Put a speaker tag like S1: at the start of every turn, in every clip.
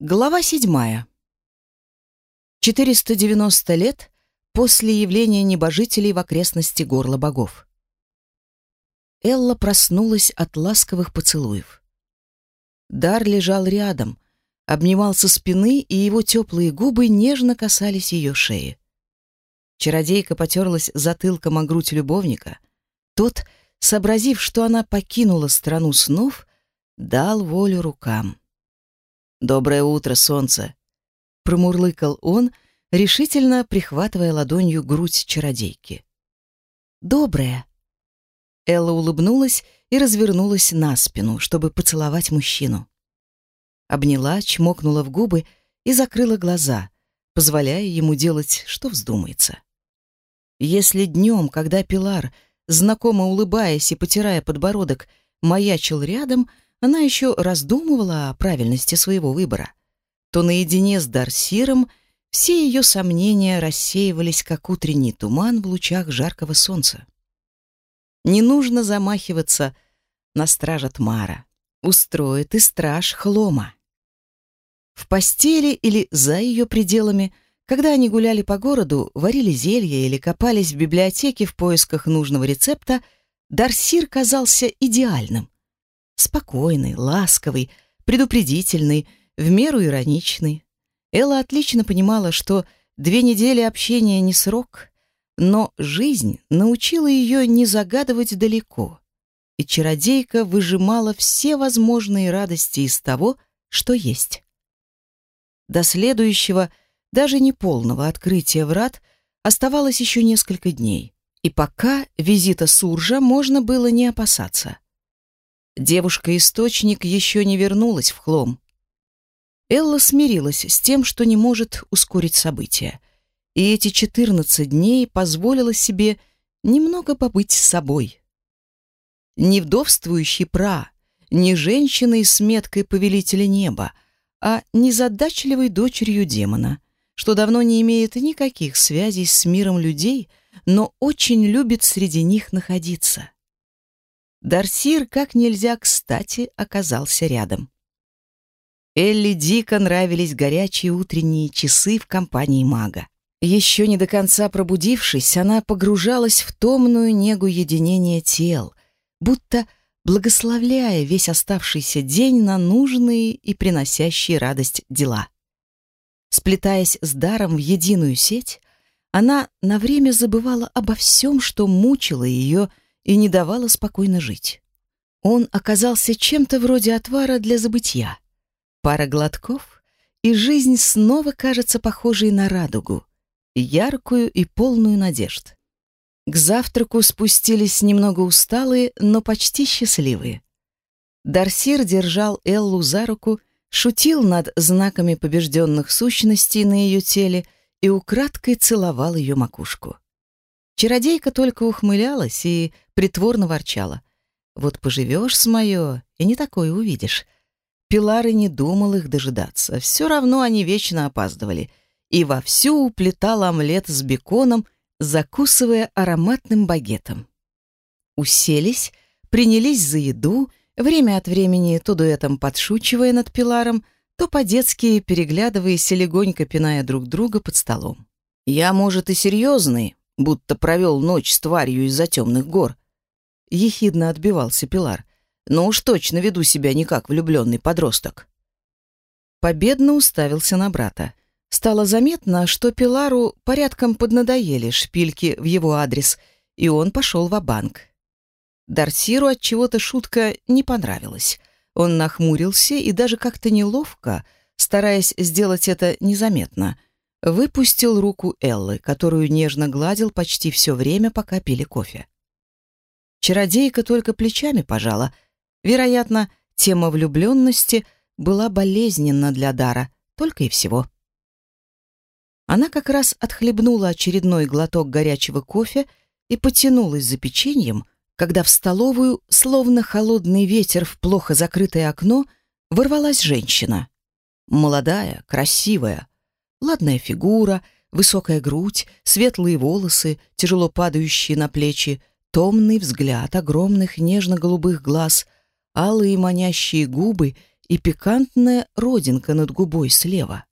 S1: Глава седьмая. 490 лет после явления небожителей в окрестности горла богов. Элла проснулась от ласковых поцелуев. Дар лежал рядом, обнимал со спины, и его теплые губы нежно касались ее шеи. Чародейка потерлась затылком о грудь любовника. Тот, сообразив, что она покинула страну снов, дал волю рукам. «Доброе утро, солнце!» — промурлыкал он, решительно прихватывая ладонью грудь чародейки. «Доброе!» Элла улыбнулась и развернулась на спину, чтобы поцеловать мужчину. Обняла, чмокнула в губы и закрыла глаза, позволяя ему делать, что вздумается. Если днем, когда Пилар, знакомо улыбаясь и потирая подбородок, маячил рядом, она еще раздумывала о правильности своего выбора, то наедине с Дарсиром все ее сомнения рассеивались, как утренний туман в лучах жаркого солнца. Не нужно замахиваться на стража Тмара. Устроит и страж Хлома. В постели или за ее пределами, когда они гуляли по городу, варили зелья или копались в библиотеке в поисках нужного рецепта, Дарсир казался идеальным. Спокойный, ласковый, предупредительный, в меру ироничный. Элла отлично понимала, что две недели общения не срок, но жизнь научила ее не загадывать далеко, и чародейка выжимала все возможные радости из того, что есть. До следующего, даже неполного открытия врат оставалось еще несколько дней, и пока визита Суржа можно было не опасаться. Девушка-источник еще не вернулась в хлом. Элла смирилась с тем, что не может ускорить события, и эти 14 дней позволила себе немного побыть с собой. Не вдовствующий пра, не женщиной с меткой повелителя неба, а незадачливой дочерью демона, что давно не имеет никаких связей с миром людей, но очень любит среди них находиться. Дарсир как нельзя кстати оказался рядом. Элли дико нравились горячие утренние часы в компании мага. Еще не до конца пробудившись, она погружалась в томную негу единения тел, будто благословляя весь оставшийся день на нужные и приносящие радость дела. Сплетаясь с даром в единую сеть, она на время забывала обо всем, что мучило ее и не давала спокойно жить. Он оказался чем-то вроде отвара для забытья. Пара глотков, и жизнь снова кажется похожей на радугу, яркую и полную надежд. К завтраку спустились немного усталые, но почти счастливые. Дарсир держал Эллу за руку, шутил над знаками побежденных сущностей на ее теле и украдкой целовал ее макушку. Чародейка только ухмылялась и притворно ворчала. «Вот поживешь с моё, и не такое увидишь». Пилар и не думал их дожидаться. Все равно они вечно опаздывали. И вовсю уплетал омлет с беконом, закусывая ароматным багетом. Уселись, принялись за еду, время от времени то дуэтом подшучивая над Пиларом, то по-детски переглядываясь и легонько пиная друг друга под столом. «Я, может, и серьезный, будто провел ночь с тварью из-за темных гор. Ехидно отбивался Пилар. Но уж точно веду себя не как влюбленный подросток. Победно уставился на брата. Стало заметно, что Пилару порядком поднадоели шпильки в его адрес, и он пошел в банк Дарсиру от чего-то шутка не понравилась. Он нахмурился и даже как-то неловко, стараясь сделать это незаметно, выпустил руку Эллы, которую нежно гладил почти все время, пока пили кофе. Чародейка только плечами пожала. Вероятно, тема влюбленности была болезненна для Дара, только и всего. Она как раз отхлебнула очередной глоток горячего кофе и потянулась за печеньем, когда в столовую, словно холодный ветер в плохо закрытое окно, ворвалась женщина. Молодая, красивая, Ладная фигура, высокая грудь, светлые волосы, тяжело падающие на плечи, томный взгляд огромных нежно-голубых глаз, алые манящие губы и пикантная родинка над губой слева.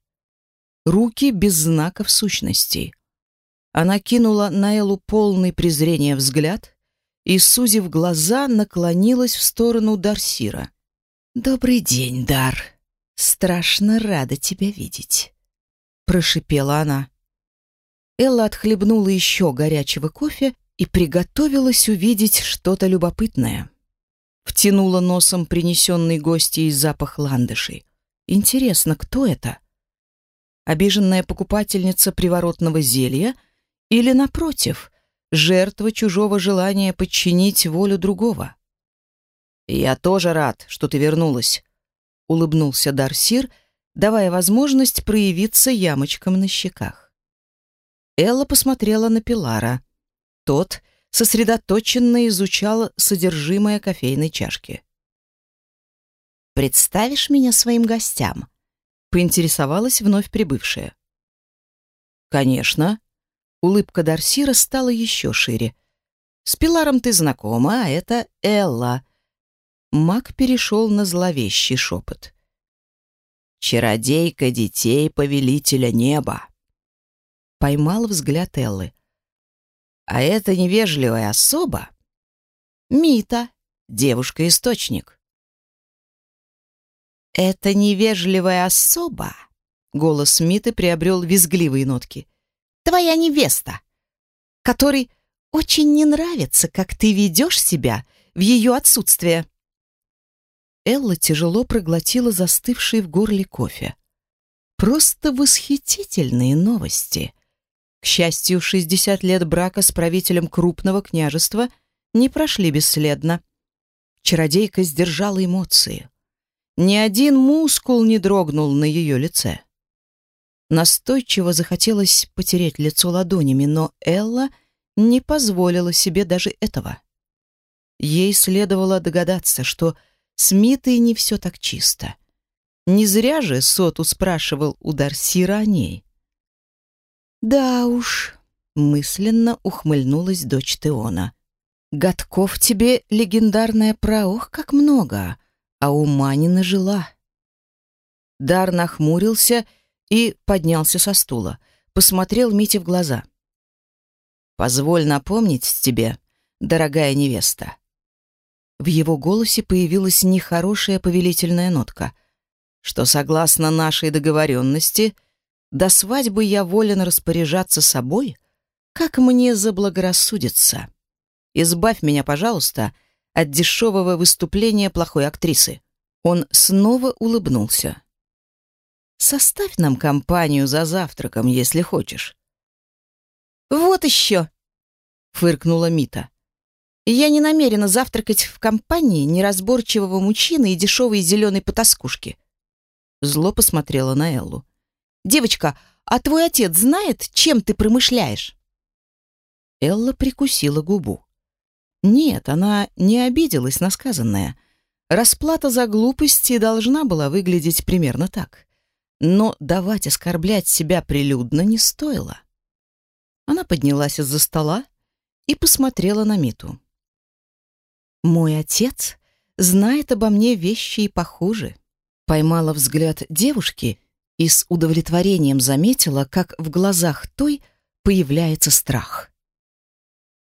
S1: Руки без знаков сущностей. Она кинула на Эллу полный презрения взгляд и, сузив глаза, наклонилась в сторону Дарсира. «Добрый день, Дар. Страшно рада тебя видеть», — прошипела она. Элла отхлебнула еще горячего кофе и приготовилась увидеть что-то любопытное. Втянула носом принесенный гостьей запах ландышей. Интересно, кто это? Обиженная покупательница приворотного зелья или, напротив, жертва чужого желания подчинить волю другого? «Я тоже рад, что ты вернулась», — улыбнулся Дарсир, давая возможность проявиться ямочкам на щеках. Элла посмотрела на Пилара. Тот сосредоточенно изучал содержимое кофейной чашки. «Представишь меня своим гостям?» — поинтересовалась вновь прибывшая. «Конечно». Улыбка Дарсира стала еще шире. «С Пиларом ты знакома, а это Элла». Маг перешел на зловещий шепот. «Чародейка детей повелителя неба». Поймал взгляд Эллы. А эта невежливая особа — Мита, девушка-источник. «Это невежливая особа», — голос Миты приобрел визгливые нотки, «твоя невеста, которой очень не нравится, как ты ведешь себя в ее отсутствие». Элла тяжело проглотила застывший в горле кофе. «Просто восхитительные новости!» К счастью, 60 лет брака с правителем крупного княжества не прошли бесследно. Чародейка сдержала эмоции. Ни один мускул не дрогнул на ее лице. Настойчиво захотелось потереть лицо ладонями, но Элла не позволила себе даже этого. Ей следовало догадаться, что с Митой не все так чисто. Не зря же Соту спрашивал у Дарсира о ней. «Да уж», — мысленно ухмыльнулась дочь Теона. «Годков тебе легендарная проох как много, а ума не нажила». Дар нахмурился и поднялся со стула, посмотрел Мите в глаза. «Позволь напомнить тебе, дорогая невеста». В его голосе появилась нехорошая повелительная нотка, что, согласно нашей договоренности, — до свадьбы я волен распоряжаться собой, как мне заблагорассудится. Избавь меня, пожалуйста, от дешевого выступления плохой актрисы. Он снова улыбнулся. Составь нам компанию за завтраком, если хочешь. Вот еще, фыркнула Мита. Я не намерена завтракать в компании неразборчивого мужчины и дешевой зеленой потаскушки. Зло посмотрела на Эллу. «Девочка, а твой отец знает, чем ты промышляешь?» Элла прикусила губу. Нет, она не обиделась на сказанное. Расплата за глупости должна была выглядеть примерно так. Но давать оскорблять себя прилюдно не стоило. Она поднялась из-за стола и посмотрела на Миту. «Мой отец знает обо мне вещи и похуже», поймала взгляд девушки и с удовлетворением заметила, как в глазах той появляется страх.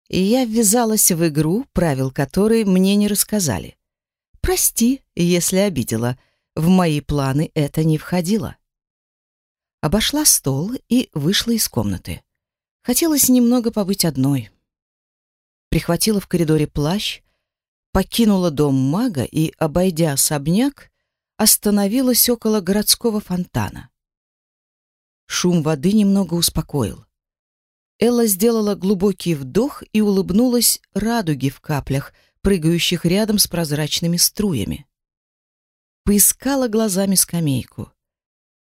S1: И я ввязалась в игру, правил которой мне не рассказали. Прости, если обидела, в мои планы это не входило. Обошла стол и вышла из комнаты. Хотелось немного побыть одной. Прихватила в коридоре плащ, покинула дом мага и, обойдя особняк, остановилась около городского фонтана. Шум воды немного успокоил. Элла сделала глубокий вдох и улыбнулась радуге в каплях, прыгающих рядом с прозрачными струями. Поискала глазами скамейку.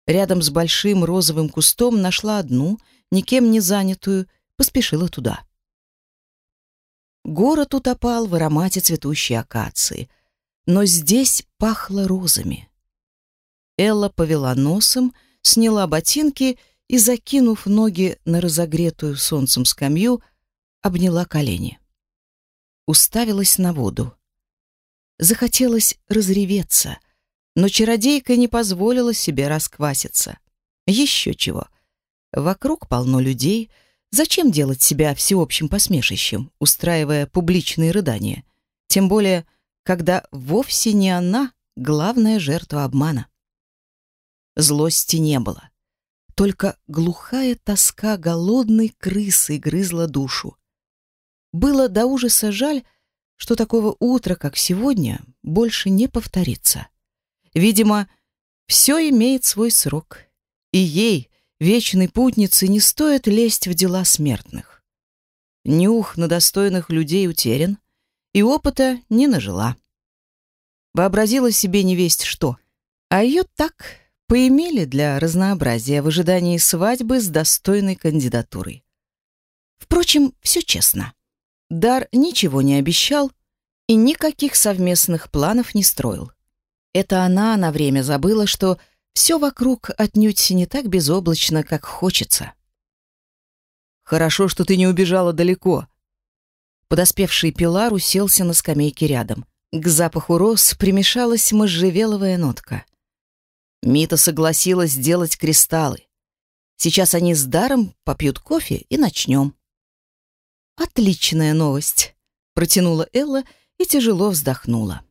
S1: Рядом с большим розовым кустом нашла одну, никем не занятую, поспешила туда. Город утопал в аромате цветущей акации — но здесь пахло розами. Элла повела носом, сняла ботинки и, закинув ноги на разогретую солнцем скамью, обняла колени. Уставилась на воду. Захотелось разреветься, Но чародейка не позволила себе раскваситься. Еще чего. Вокруг полно людей. Зачем делать себя всеобщим посмешищем, устраивая публичные рыдания? Тем более, когда вовсе не она главная жертва обмана. Злости не было. Только глухая тоска голодной крысы грызла душу. Было до ужаса жаль, что такого утра, как сегодня, больше не повторится. Видимо, все имеет свой срок, и ей, вечной путнице, не стоит лезть в дела смертных. Нюх на достойных людей утерян, и опыта не нажила. Вообразила себе невесть что, а ее так поимели для разнообразия в ожидании свадьбы с достойной кандидатурой. Впрочем, все честно. Дар ничего не обещал и никаких совместных планов не строил. Это она на время забыла, что все вокруг отнюдь не так безоблачно, как хочется. «Хорошо, что ты не убежала далеко». Подоспевший Пилар уселся на скамейке рядом. К запаху роз примешалась можжевеловая нотка. Мита согласилась сделать кристаллы. Сейчас они с даром попьют кофе и начнем. «Отличная новость», — протянула Элла и тяжело вздохнула.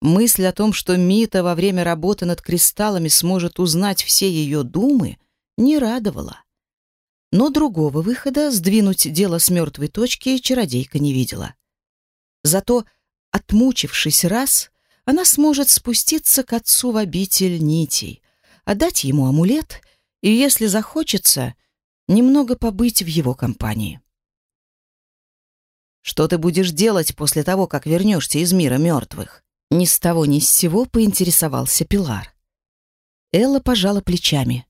S1: Мысль о том, что Мита во время работы над кристаллами сможет узнать все ее думы, не радовала. Но другого выхода сдвинуть дело с мертвой точки чародейка не видела. Зато, отмучившись раз, она сможет спуститься к отцу в обитель нитей, отдать ему амулет и, если захочется, немного побыть в его компании. Что ты будешь делать после того, как вернешься из мира мертвых? Ни с того ни с сего поинтересовался Пилар. Элла пожала плечами.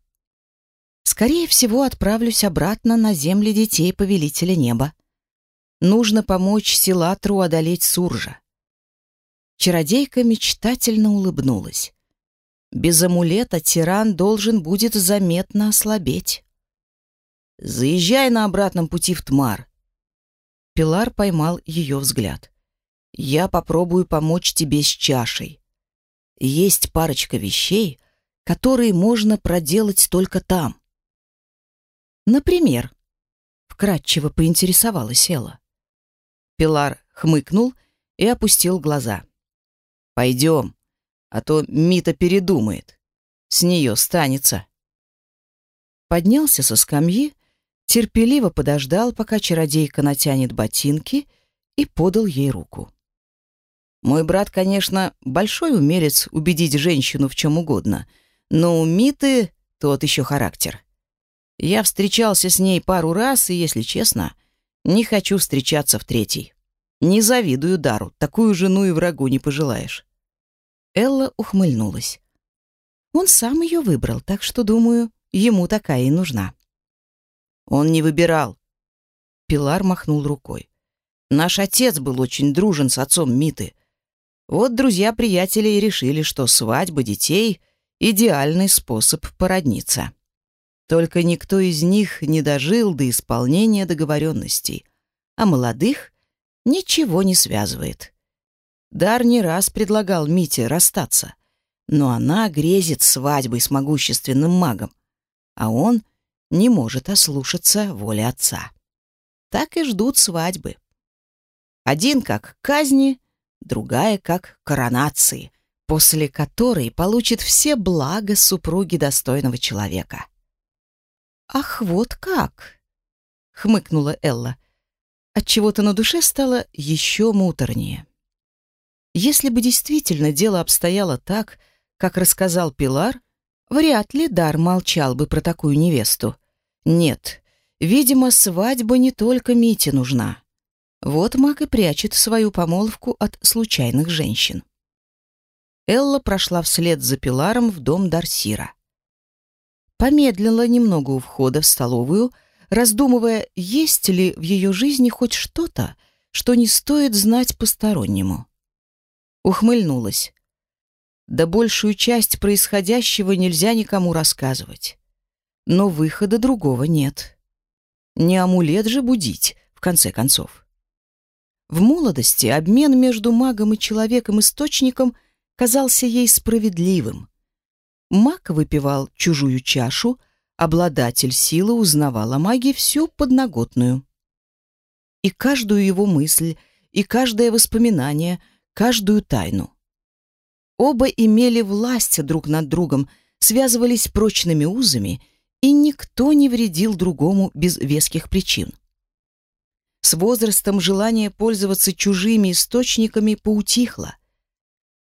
S1: Скорее всего, отправлюсь обратно на земли детей Повелителя Неба. Нужно помочь Силатру одолеть Суржа. Чародейка мечтательно улыбнулась. Без амулета тиран должен будет заметно ослабеть. «Заезжай на обратном пути в Тмар. Пилар поймал ее взгляд. «Я попробую помочь тебе с чашей. Есть парочка вещей, которые можно проделать только там». «Например?» — вкратчиво поинтересовалась Элла. Пилар хмыкнул и опустил глаза. «Пойдем, а то Мита передумает. С нее станется». Поднялся со скамьи терпеливо подождал, пока чародейка натянет ботинки, и подал ей руку. Мой брат, конечно, большой умелец убедить женщину в чем угодно, но у Миты тот еще характер. Я встречался с ней пару раз, и, если честно, не хочу встречаться в третий. Не завидую Дару, такую жену и врагу не пожелаешь. Элла ухмыльнулась. Он сам ее выбрал, так что, думаю, ему такая и нужна. Он не выбирал. Пилар махнул рукой. Наш отец был очень дружен с отцом Миты. Вот друзья-приятели и решили, что свадьба детей — идеальный способ породниться. Только никто из них не дожил до исполнения договоренностей, а молодых ничего не связывает. Дар не раз предлагал Мите расстаться, но она грезит свадьбой с могущественным магом, а он не может ослушаться воли отца. Так и ждут свадьбы. Один как казни, другая как коронации, после которой получит все блага супруги достойного человека. «Ах, вот как!» — хмыкнула Элла. Отчего-то на душе стало еще муторнее. Если бы действительно дело обстояло так, как рассказал Пилар, вряд ли Дар молчал бы про такую невесту. Нет, видимо, свадьба не только Мите нужна. Вот маг и прячет свою помолвку от случайных женщин. Элла прошла вслед за Пиларом в дом Дарсира. Помедлила немного у входа в столовую, раздумывая, есть ли в ее жизни хоть что-то, что не стоит знать постороннему. Ухмыльнулась. Да большую часть происходящего нельзя никому рассказывать но выхода другого нет. Не амулет же будить, в конце концов. В молодости обмен между магом и человеком-источником казался ей справедливым. Маг выпивал чужую чашу, обладатель силы узнавал о маге всю подноготную. И каждую его мысль, и каждое воспоминание, каждую тайну. Оба имели власть друг над другом, связывались прочными узами, и никто не вредил другому без веских причин. С возрастом желание пользоваться чужими источниками поутихло.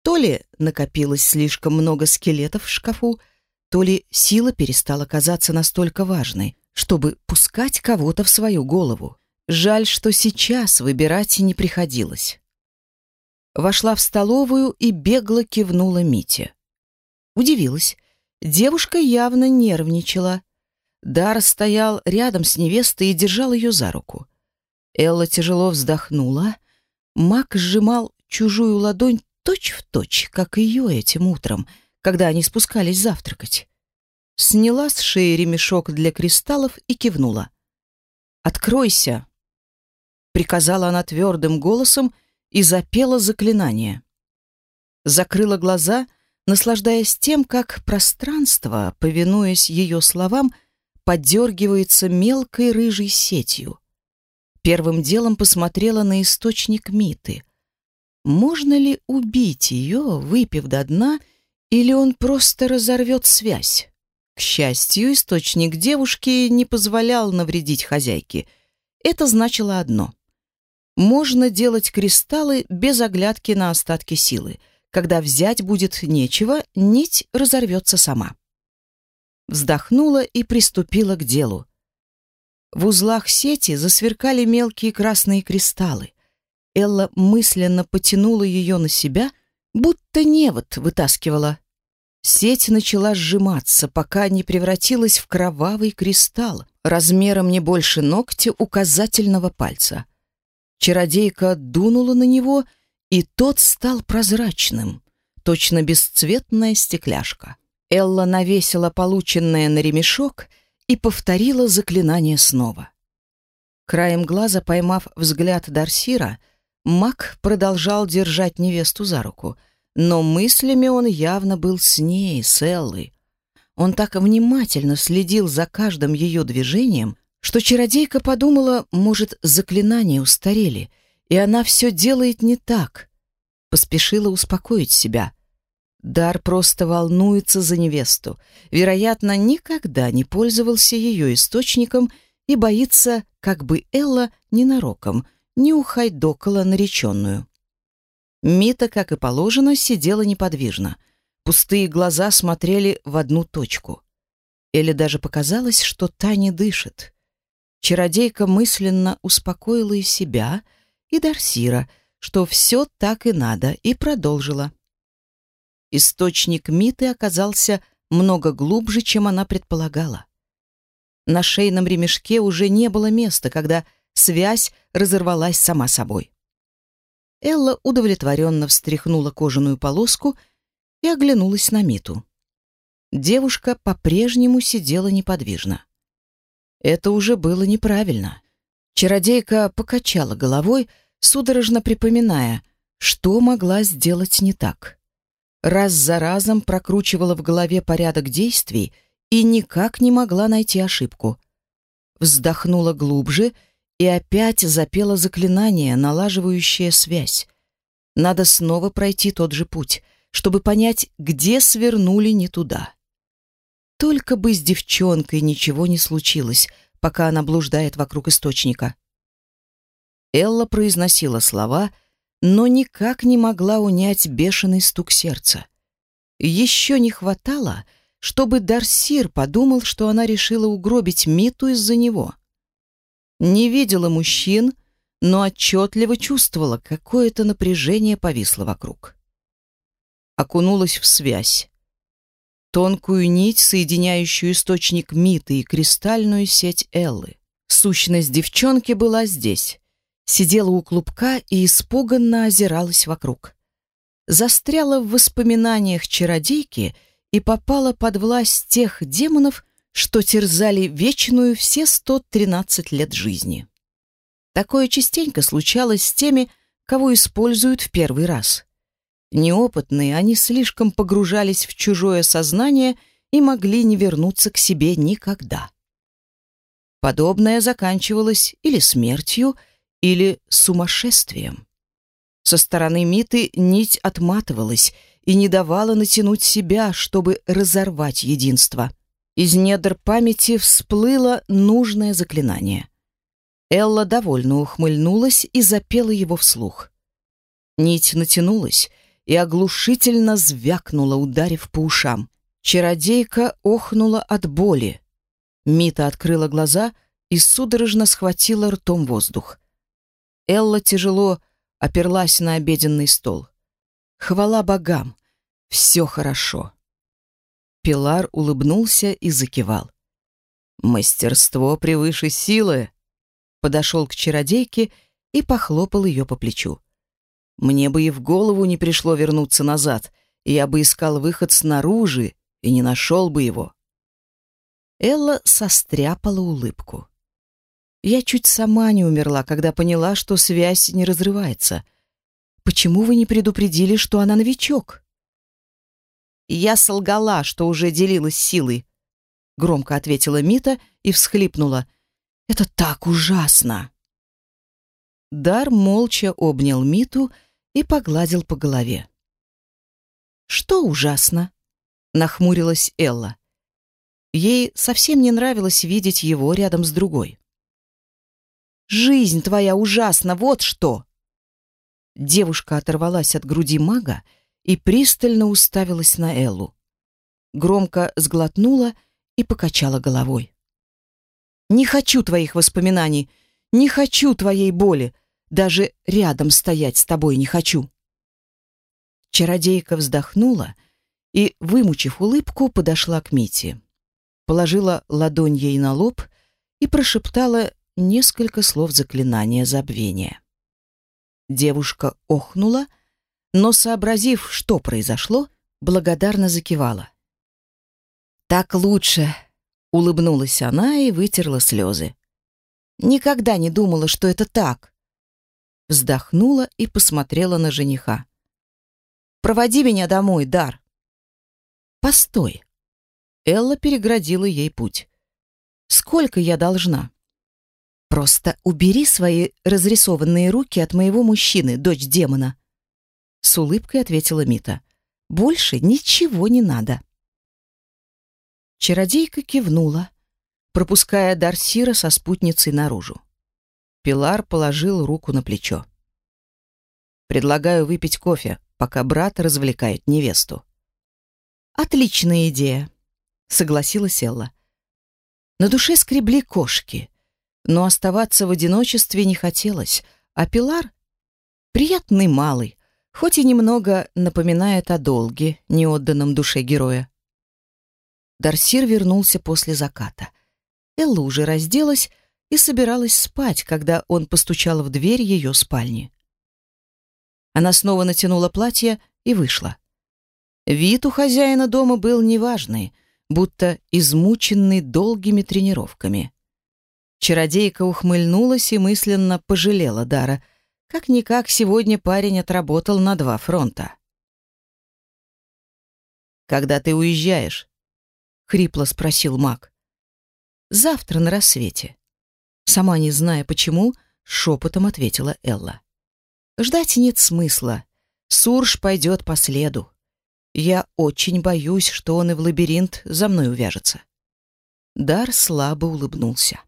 S1: То ли накопилось слишком много скелетов в шкафу, то ли сила перестала казаться настолько важной, чтобы пускать кого-то в свою голову. Жаль, что сейчас выбирать не приходилось. Вошла в столовую и бегло кивнула Мите. Удивилась. Девушка явно нервничала. Дар стоял рядом с невестой и держал ее за руку. Элла тяжело вздохнула. Мак сжимал чужую ладонь точь-в-точь, точь, как ее этим утром, когда они спускались завтракать. Сняла с шеи ремешок для кристаллов и кивнула. «Откройся!» Приказала она твердым голосом и запела заклинание. Закрыла глаза, наслаждаясь тем, как пространство, повинуясь ее словам, подергивается мелкой рыжей сетью. Первым делом посмотрела на источник Миты. Можно ли убить ее, выпив до дна, или он просто разорвет связь? К счастью, источник девушки не позволял навредить хозяйке. Это значило одно. Можно делать кристаллы без оглядки на остатки силы. Когда взять будет нечего, нить разорвется сама. Вздохнула и приступила к делу. В узлах сети засверкали мелкие красные кристаллы. Элла мысленно потянула ее на себя, будто невод вытаскивала. Сеть начала сжиматься, пока не превратилась в кровавый кристалл, размером не больше ногтя указательного пальца. Чародейка дунула на него, и тот стал прозрачным, точно бесцветная стекляшка. Элла навесила полученное на ремешок и повторила заклинание снова. Краем глаза поймав взгляд Дарсира, Мак продолжал держать невесту за руку, но мыслями он явно был с ней, с Эллой. Он так внимательно следил за каждым ее движением, что чародейка подумала, может, заклинания устарели, и она все делает не так. Поспешила успокоить себя. Дар просто волнуется за невесту. Вероятно, никогда не пользовался ее источником и боится, как бы Элла ненароком не ухайдокала нареченную. Мита, как и положено, сидела неподвижно. Пустые глаза смотрели в одну точку. Эле даже показалось, что та не дышит. Чародейка мысленно успокоила и себя, и Дарсира, что все так и надо, и продолжила. Источник Миты оказался много глубже, чем она предполагала. На шейном ремешке уже не было места, когда связь разорвалась сама собой. Элла удовлетворенно встряхнула кожаную полоску и оглянулась на Миту. Девушка по-прежнему сидела неподвижно. Это уже было неправильно. Чародейка покачала головой, судорожно припоминая, что могла сделать не так раз за разом прокручивала в голове порядок действий и никак не могла найти ошибку. Вздохнула глубже и опять запела заклинание, налаживающее связь. Надо снова пройти тот же путь, чтобы понять, где свернули не туда. Только бы с девчонкой ничего не случилось, пока она блуждает вокруг источника. Элла произносила слова — но никак не могла унять бешеный стук сердца. Еще не хватало, чтобы Дарсир подумал, что она решила угробить Миту из-за него. Не видела мужчин, но отчетливо чувствовала, какое-то напряжение повисло вокруг. Окунулась в связь. Тонкую нить, соединяющую источник Миты и кристальную сеть Эллы. Сущность девчонки была здесь, сидела у клубка и испуганно озиралась вокруг. Застряла в воспоминаниях чародейки и попала под власть тех демонов, что терзали вечную все 113 лет жизни. Такое частенько случалось с теми, кого используют в первый раз. Неопытные, они слишком погружались в чужое сознание и могли не вернуться к себе никогда. Подобное заканчивалось или смертью, или сумасшествием. Со стороны Миты нить отматывалась и не давала натянуть себя, чтобы разорвать единство. Из недр памяти всплыло нужное заклинание. Элла довольно ухмыльнулась и запела его вслух. Нить натянулась и оглушительно звякнула, ударив по ушам. Чародейка охнула от боли. Мита открыла глаза и судорожно схватила ртом воздух. Элла тяжело оперлась на обеденный стол. Хвала богам, все хорошо. Пилар улыбнулся и закивал. Мастерство превыше силы. Подошел к чародейке и похлопал ее по плечу. Мне бы и в голову не пришло вернуться назад, я бы искал выход снаружи и не нашел бы его. Элла состряпала улыбку. Я чуть сама не умерла, когда поняла, что связь не разрывается. Почему вы не предупредили, что она новичок? Я солгала, что уже делилась силой. Громко ответила Мита и всхлипнула. Это так ужасно. Дар молча обнял Миту и погладил по голове. «Что ужасно?» — нахмурилась Элла. Ей совсем не нравилось видеть его рядом с другой. «Жизнь твоя ужасна, вот что!» Девушка оторвалась от груди мага и пристально уставилась на Эллу. Громко сглотнула и покачала головой. «Не хочу твоих воспоминаний, не хочу твоей боли, даже рядом стоять с тобой не хочу. Чародейка вздохнула и, вымучив улыбку, подошла к Мите. Положила ладонь ей на лоб и прошептала несколько слов заклинания забвения. Девушка охнула, но, сообразив, что произошло, благодарно закивала. «Так лучше», — улыбнулась она и вытерла слезы. «Никогда не думала, что это так вздохнула и посмотрела на жениха. «Проводи меня домой, Дар!» «Постой!» Элла переградила ей путь. «Сколько я должна?» «Просто убери свои разрисованные руки от моего мужчины, дочь демона!» С улыбкой ответила Мита. «Больше ничего не надо!» Чародейка кивнула, пропуская Дарсира со спутницей наружу. Пилар положил руку на плечо. «Предлагаю выпить кофе, пока брат развлекает невесту». «Отличная идея», — согласилась Элла. На душе скребли кошки, но оставаться в одиночестве не хотелось, а Пилар — приятный малый, хоть и немного напоминает о долге, неотданном душе героя. Дарсир вернулся после заката. Элла уже разделась, и собиралась спать, когда он постучал в дверь ее спальни. Она снова натянула платье и вышла. Вид у хозяина дома был неважный, будто измученный долгими тренировками. Чародейка ухмыльнулась и мысленно пожалела Дара. Как-никак сегодня парень отработал на два фронта. «Когда ты уезжаешь?» — хрипло спросил маг. «Завтра на рассвете». Сама не зная почему, шепотом ответила Элла. Ждать нет смысла. Сурж пойдет по следу. Я очень боюсь, что он и в лабиринт за мной увяжется. Дар слабо улыбнулся.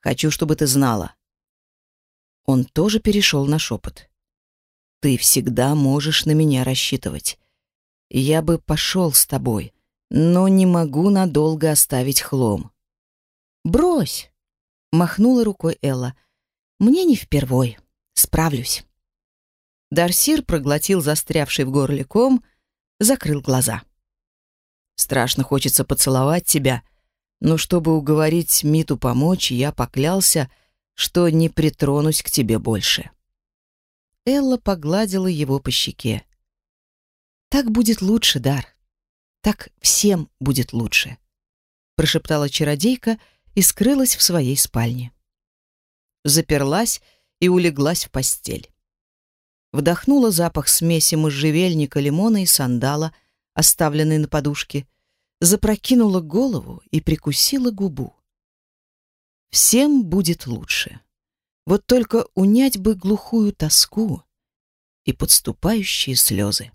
S1: Хочу, чтобы ты знала. Он тоже перешел на шепот. Ты всегда можешь на меня рассчитывать. Я бы пошел с тобой, но не могу надолго оставить хлом. Брось! Махнула рукой Элла. «Мне не впервой. Справлюсь». Дарсир проглотил застрявший в горле ком, закрыл глаза. «Страшно хочется поцеловать тебя, но чтобы уговорить Миту помочь, я поклялся, что не притронусь к тебе больше». Элла погладила его по щеке. «Так будет лучше, Дар. Так всем будет лучше», — прошептала чародейка, — и скрылась в своей спальне. Заперлась и улеглась в постель. Вдохнула запах смеси можжевельника, лимона и сандала, оставленный на подушке, запрокинула голову и прикусила губу. Всем будет лучше. Вот только унять бы глухую тоску и подступающие слезы.